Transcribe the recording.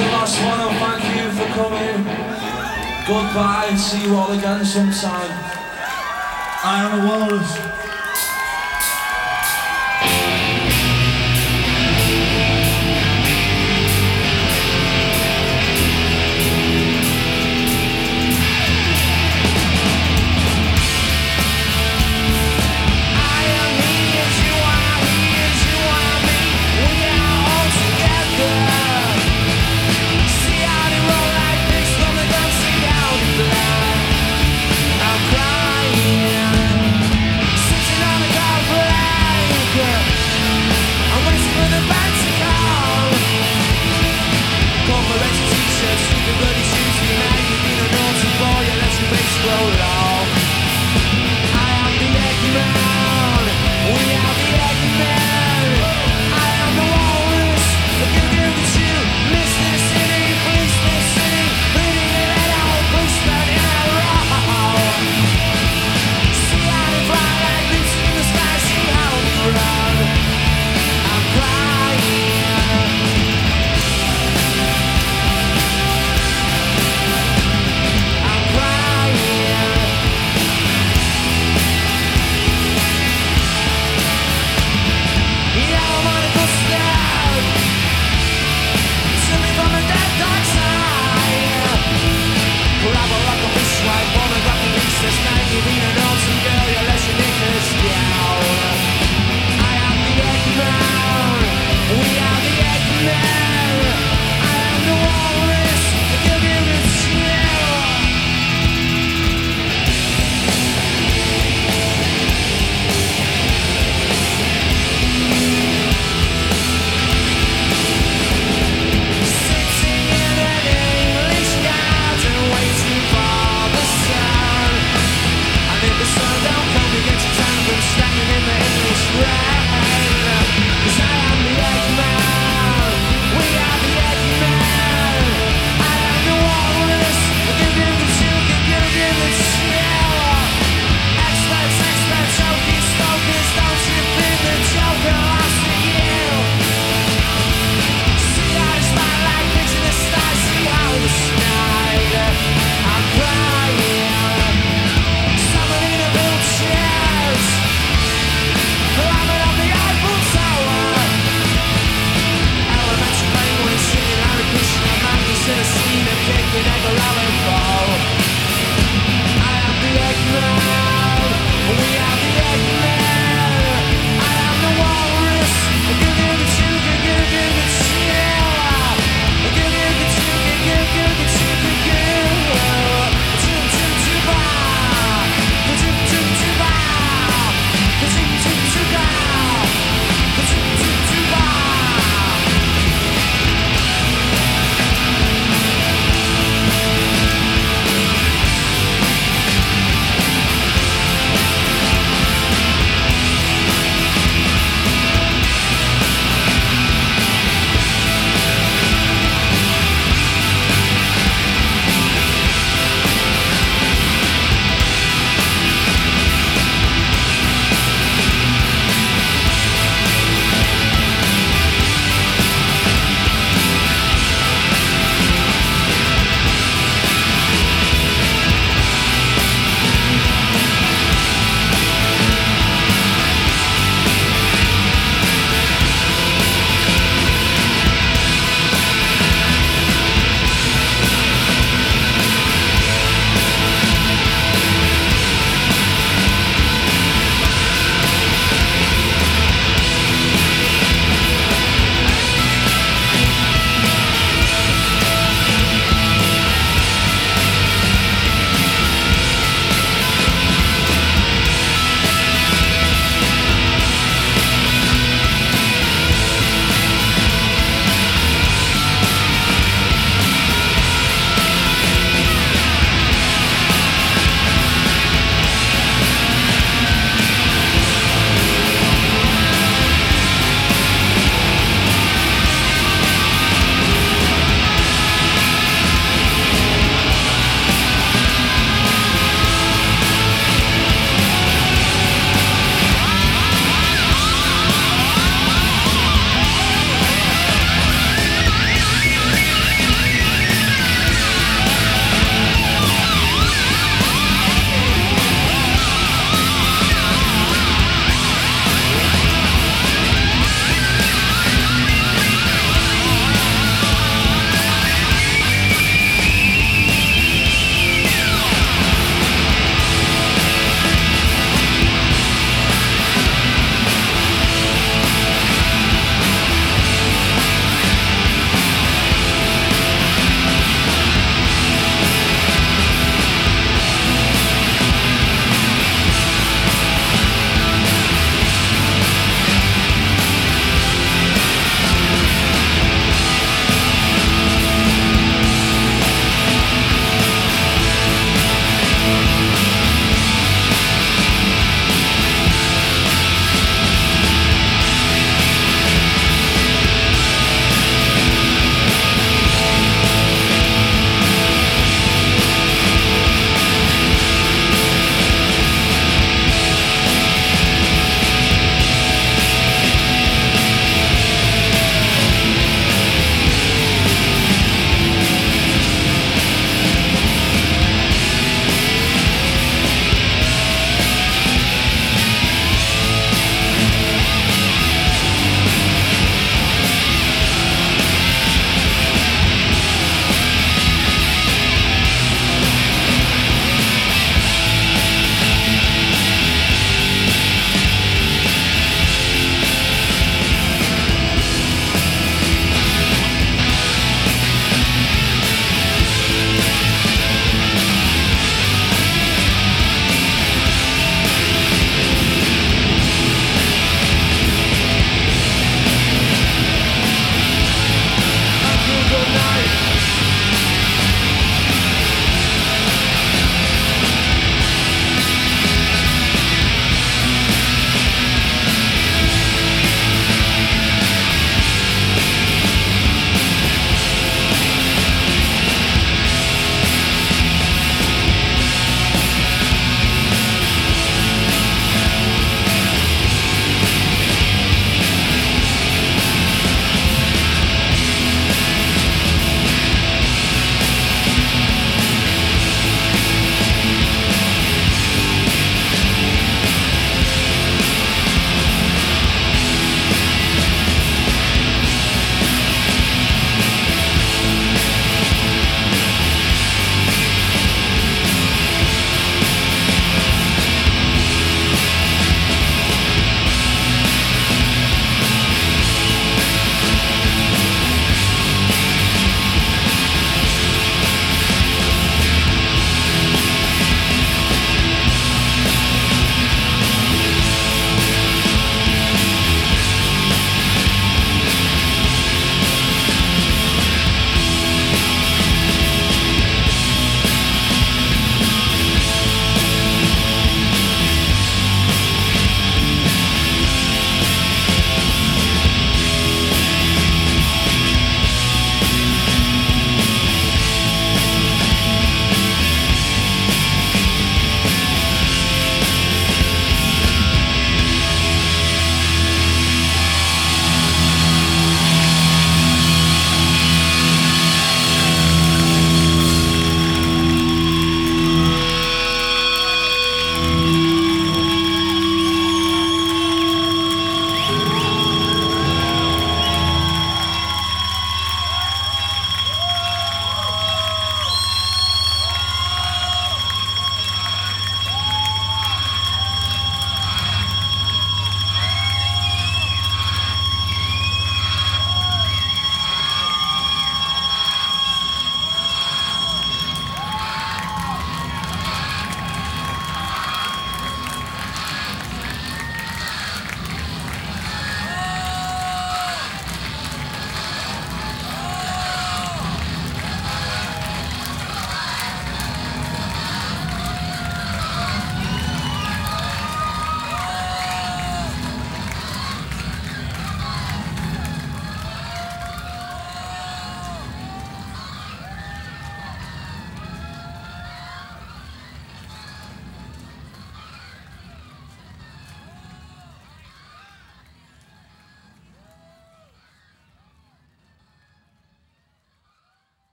the last one, and thank you for coming. Goodbye, see you all again sometime. I am a walrus.